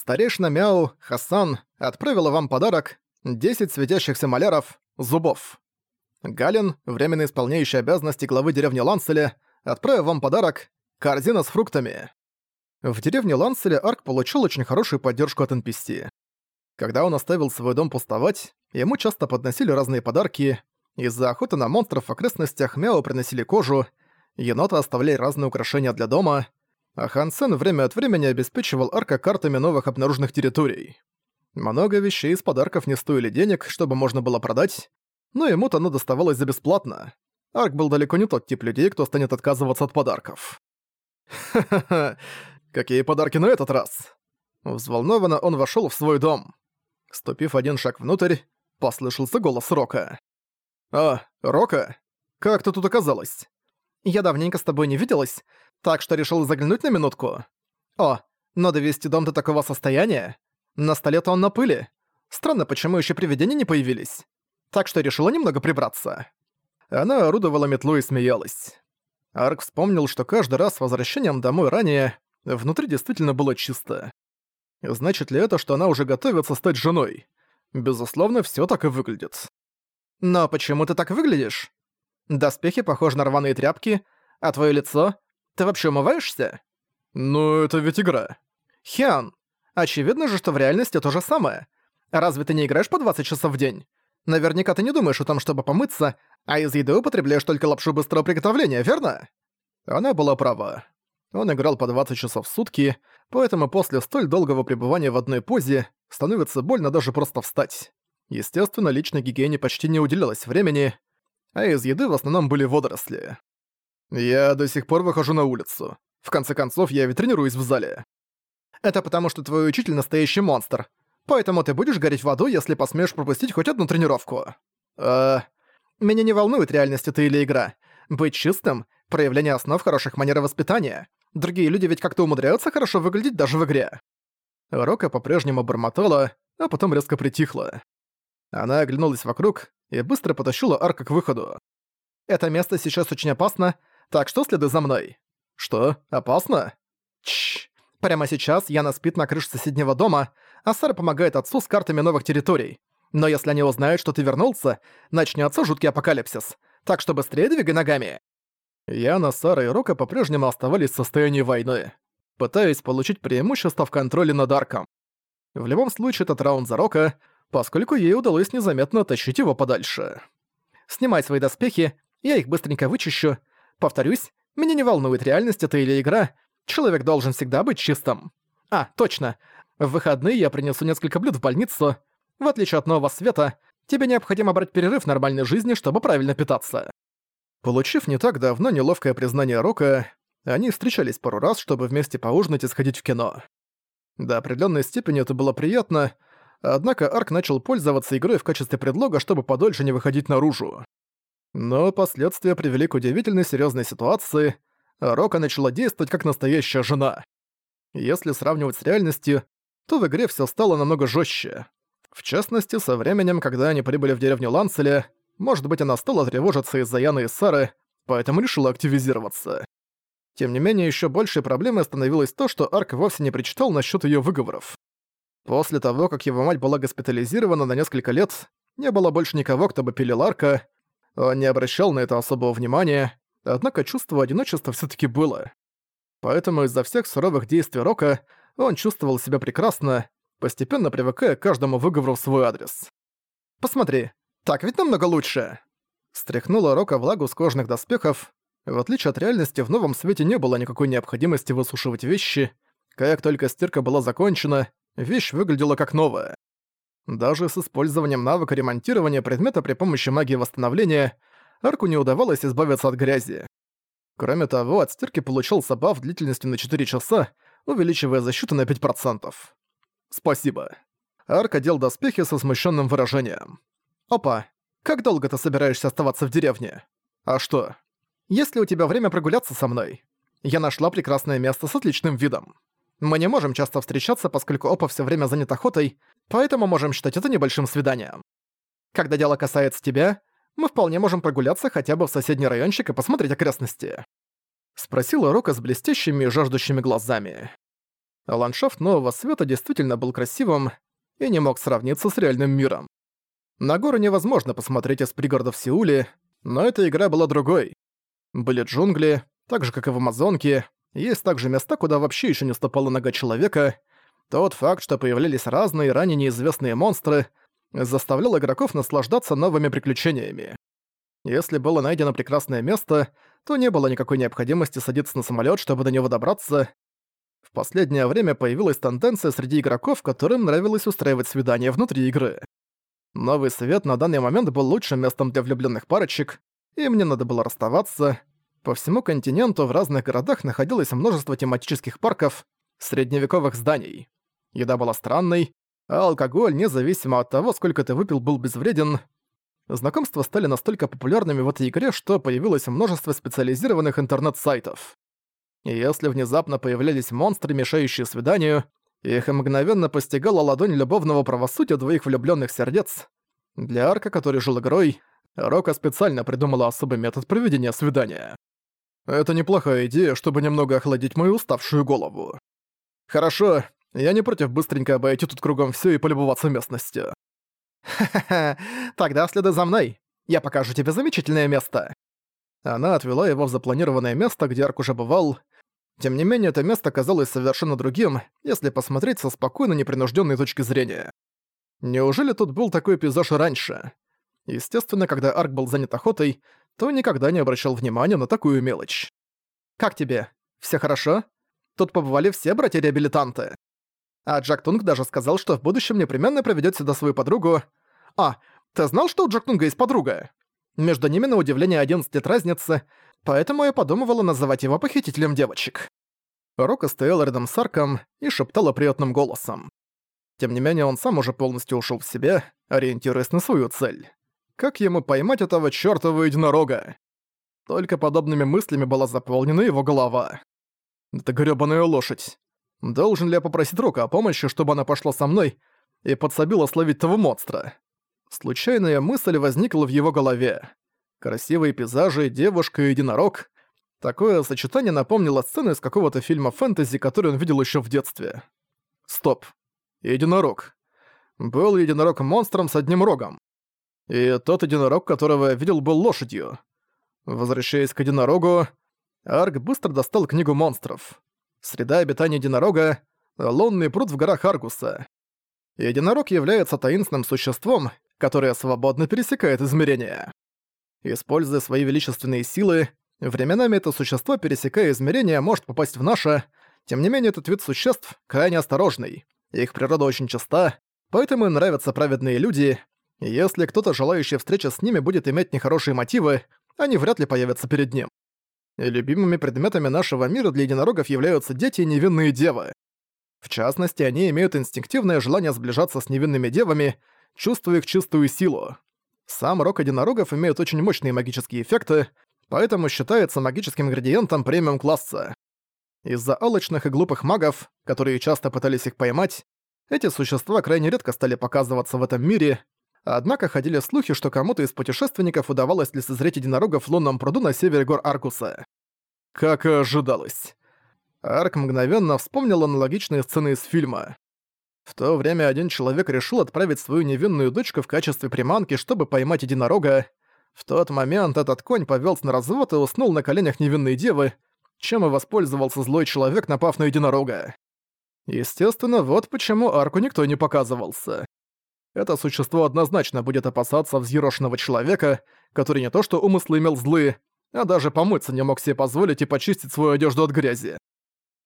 Старейшина Мяу, Хасан, отправила вам подарок 10 светящихся маляров, зубов. Галин, временно исполняющий обязанности главы деревни Ланселя, отправил вам подарок корзина с фруктами. В деревне Ланселя Арк получил очень хорошую поддержку от NPC. Когда он оставил свой дом пустовать, ему часто подносили разные подарки. Из-за охоты на монстров в окрестностях Мяо приносили кожу, еноты оставляли разные украшения для дома, а Хан Сен время от времени обеспечивал Арка картами новых обнаруженных территорий. Много вещей из подарков не стоили денег, чтобы можно было продать, но ему-то оно доставалось за бесплатно. Арк был далеко не тот тип людей, кто станет отказываться от подарков. «Ха-ха-ха, какие подарки на этот раз?» Взволнованно он вошёл в свой дом. Ступив один шаг внутрь, послышался голос Рока. «А, Рока? Как ты тут оказалась?» «Я давненько с тобой не виделась, так что решил заглянуть на минутку. О, но довести дом до такого состояния? На столе-то он на пыли. Странно, почему еще привидения не появились. Так что решила немного прибраться». Она орудовала метлой и смеялась. Арк вспомнил, что каждый раз с возвращением домой ранее внутри действительно было чисто. Значит ли это, что она уже готовится стать женой? Безусловно, все так и выглядит. Но почему ты так выглядишь? Доспехи похожи на рваные тряпки, а твое лицо? Ты вообще умываешься? Ну, это ведь игра. Хиан, очевидно же, что в реальности то же самое. Разве ты не играешь по 20 часов в день? Наверняка ты не думаешь о том, чтобы помыться, а из еды употребляешь только лапшу быстрого приготовления, верно? Она была права. Он играл по 20 часов в сутки, поэтому после столь долгого пребывания в одной позе становится больно даже просто встать. Естественно, личной гигиене почти не уделялось времени, а из еды в основном были водоросли. Я до сих пор выхожу на улицу. В конце концов, я ведь тренируюсь в зале. Это потому, что твой учитель настоящий монстр. Поэтому ты будешь гореть в аду, если посмеешь пропустить хоть одну тренировку. Э, меня не волнует реальность это или игра. Быть чистым — проявление основ хороших манер и воспитания. Другие люди ведь как-то умудряются хорошо выглядеть даже в игре. Рока по-прежнему бормотала, а потом резко притихла. Она оглянулась вокруг и быстро потащила Арка к выходу. «Это место сейчас очень опасно, так что следуй за мной». «Что? Опасно?» Чш. Прямо сейчас Яна спит на крыше соседнего дома, а Сара помогает отцу с картами новых территорий. Но если они узнают, что ты вернулся, начнется жуткий апокалипсис. Так что быстрее двигай ногами. Яна, Сара и Рока по-прежнему оставались в состоянии войны, пытаясь получить преимущество в контроле над Арком. В любом случае, этот раунд за Рока, поскольку ей удалось незаметно тащить его подальше. «Снимай свои доспехи, я их быстренько вычищу. Повторюсь, меня не волнует реальность это или игра, человек должен всегда быть чистым. А, точно, в выходные я принесу несколько блюд в больницу. В отличие от нового света, тебе необходимо брать перерыв в нормальной жизни, чтобы правильно питаться». Получив не так давно неловкое признание Рока, они встречались пару раз, чтобы вместе поужинать и сходить в кино. До определенной степени это было приятно, однако Арк начал пользоваться игрой в качестве предлога, чтобы подольше не выходить наружу. Но последствия привели к удивительно серьезной ситуации. Рока начала действовать как настоящая жена. Если сравнивать с реальностью, то в игре все стало намного жестче. В частности, со временем, когда они прибыли в деревню Ланцеля, может быть, она стала тревожиться из-за Яны и Сары, поэтому решила активизироваться. Тем не менее, еще большей проблемой становилось то, что Арк вовсе не причитал насчет ее выговоров. После того, как его мать была госпитализирована на несколько лет, не было больше никого, кто бы пилил Арка. Он не обращал на это особого внимания, однако чувство одиночества все таки было. Поэтому из-за всех суровых действий Рока он чувствовал себя прекрасно, постепенно привыкая к каждому выговору в свой адрес. «Посмотри, так ведь намного лучше!» Стряхнула Рока влагу с кожных доспехов. В отличие от реальности, в новом свете не было никакой необходимости высушивать вещи. Как только стирка была закончена, вещь выглядела как новая. Даже с использованием навыка ремонтирования предмета при помощи магии восстановления Арку не удавалось избавиться от грязи. Кроме того, от стирки получился баф длительностью на 4 часа, увеличивая защиту на 5%. Спасибо. Арк одел доспехи со смущенным выражением. «Опа, как долго ты собираешься оставаться в деревне? А что? Есть ли у тебя время прогуляться со мной? Я нашла прекрасное место с отличным видом. Мы не можем часто встречаться, поскольку Опа все время занят охотой, поэтому можем считать это небольшим свиданием. Когда дело касается тебя, мы вполне можем прогуляться хотя бы в соседний райончик и посмотреть окрестности». Спросила Рока с блестящими и жаждущими глазами. Ландшафт Нового Света действительно был красивым и не мог сравниться с реальным миром. На горы невозможно посмотреть из пригородов Сеуле, но эта игра была другой. Были джунгли, так же, как и в Амазонке, есть также места, куда вообще еще не ступала нога человека. Тот факт, что появлялись разные, ранее неизвестные монстры, заставлял игроков наслаждаться новыми приключениями. Если было найдено прекрасное место, то не было никакой необходимости садиться на самолет, чтобы до него добраться. В последнее время появилась тенденция среди игроков, которым нравилось устраивать свидания внутри игры. Новый свет на данный момент был лучшим местом для влюбленных парочек, и мне надо было расставаться. По всему континенту в разных городах находилось множество тематических парков, средневековых зданий. Еда была странной, а алкоголь, независимо от того, сколько ты выпил, был безвреден. Знакомства стали настолько популярными в этой игре, что появилось множество специализированных интернет-сайтов. Если внезапно появлялись монстры, мешающие свиданию, их мгновенно постигала ладонь любовного правосудия двоих влюбленных сердец. Для Арка, который жил игрой, Рока специально придумала особый метод проведения свидания. Это неплохая идея, чтобы немного охладить мою уставшую голову. Хорошо, я не против быстренько обойти тут кругом все и полюбоваться местностью. Ха-ха-ха, тогда следуй за мной. Я покажу тебе замечательное место. Она отвела его в запланированное место, где Арк уже бывал, тем не менее, это место казалось совершенно другим, если посмотреть со спокойно непринужденной точки зрения. Неужели тут был такой пейзаж раньше? Естественно, когда Арк был занят охотой, то никогда не обращал внимания на такую мелочь. «Как тебе? Все хорошо? Тут побывали все братья-реабилитанты. А Джак Тунг даже сказал, что в будущем непременно проведет сюда свою подругу. А, ты знал, что у Джак Тунга есть подруга? Между ними, на удивление, 11 лет разницы, поэтому я подумывала называть его похитителем девочек. Рока стояла рядом с Арком и шептала приятным голосом. Тем не менее, он сам уже полностью ушел в себя, ориентируясь на свою цель. Как ему поймать этого чёртова единорога? Только подобными мыслями была заполнена его голова. Это грёбаная лошадь. Должен ли я попросить Рока о помощи, чтобы она пошла со мной и подсобила словить того монстра? Случайная мысль возникла в его голове. Красивые пейзажи, девушка и единорог. Такое сочетание напомнило сцену из какого-то фильма фэнтези, который он видел еще в детстве. Стоп. Единорог. Был единорог монстром с одним рогом. И тот единорог, которого я видел, был лошадью. Возвращаясь к единорогу, Арк быстро достал книгу монстров. Среда обитания единорога — лунный пруд в горах Аргуса. Единорог является таинственным существом, которое свободно пересекает измерения. Используя свои величественные силы, временами это существо, пересекая измерения, может попасть в наше. Тем не менее, этот вид существ крайне осторожный. Их природа очень чиста, поэтому им нравятся праведные люди. Если кто-то, желающий встречи с ними, будет иметь нехорошие мотивы, они вряд ли появятся перед ним. И любимыми предметами нашего мира для единорогов являются дети и невинные девы. В частности, они имеют инстинктивное желание сближаться с невинными девами, чувствуя их чистую силу. Сам рог единорогов имеет очень мощные магические эффекты, поэтому считается магическим ингредиентом премиум-класса. Из-за алчных и глупых магов, которые часто пытались их поймать, эти существа крайне редко стали показываться в этом мире, однако ходили слухи, что кому-то из путешественников удавалось лицезреть единорогов в лунном пруду на севере гор Аркуса. Как и ожидалось. Арк мгновенно вспомнил аналогичные сцены из фильма. В то время один человек решил отправить свою невинную дочку в качестве приманки, чтобы поймать единорога. В тот момент этот конь повелся на развод и уснул на коленях невинной девы, чем и воспользовался злой человек, напав на единорога. Естественно, вот почему арку никто не показывался. Это существо однозначно будет опасаться взъерошенного человека, который не то что умыслы имел злые, а даже помыться не мог себе позволить и почистить свою одежду от грязи.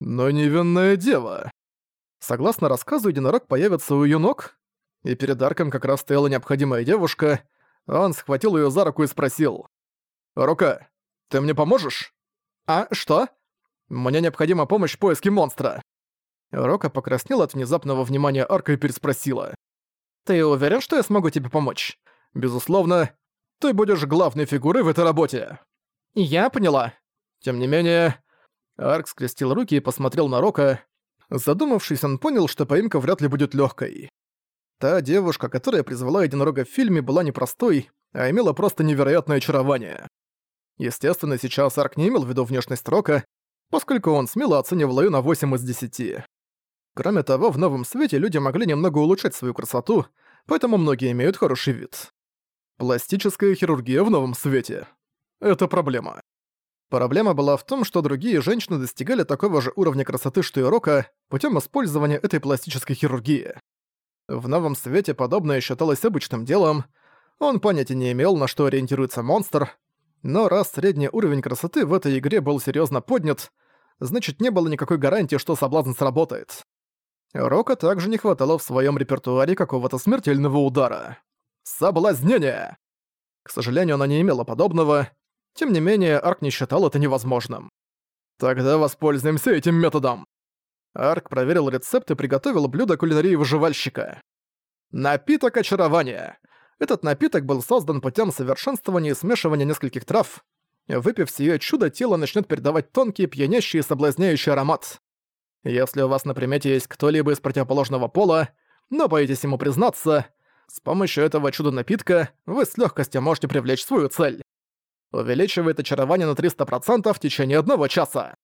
Но невинная дева... Согласно рассказу, единорог появится у её ног, и перед Арком как раз стояла необходимая девушка. Он схватил её за руку и спросил. «Рука, ты мне поможешь?» «А, что?» «Мне необходима помощь в поиске монстра». Рока покраснела от внезапного внимания Арка и переспросила. «Ты уверен, что я смогу тебе помочь?» «Безусловно, ты будешь главной фигурой в этой работе». «Я поняла». Тем не менее, Арк скрестил руки и посмотрел на Рока. Задумавшись, он понял, что поимка вряд ли будет легкой. Та девушка, которая призвала единорога в фильме, была непростой, а имела просто невероятное очарование. Естественно, сейчас Арк не имел в виду внешность Рока, поскольку он смело оценивал её на 8 из 10. Кроме того, в новом свете люди могли немного улучшать свою красоту, поэтому многие имеют хороший вид. Пластическая хирургия в новом свете. Это проблема. Проблема была в том, что другие женщины достигали такого же уровня красоты, что и Рока, путем использования этой пластической хирургии. В новом свете подобное считалось обычным делом, он понятия не имел, на что ориентируется монстр, но раз средний уровень красоты в этой игре был серьезно поднят, значит не было никакой гарантии, что соблазн сработает. Рока также не хватало в своем репертуаре какого-то смертельного удара. Соблазнение! К сожалению, она не имела подобного, тем не менее, Арк не считал это невозможным. Тогда воспользуемся этим методом. Арк проверил рецепт и приготовил блюдо кулинарии выживальщика. Напиток очарования. Этот напиток был создан путем совершенствования и смешивания нескольких трав. Выпив сие чудо, тело начнет передавать тонкий, пьянящий и соблазняющий аромат. Если у вас на примете есть кто-либо из противоположного пола, но боитесь ему признаться, с помощью этого чудо-напитка вы с легкостью можете привлечь свою цель увеличивает очарование на 300% в течение одного часа.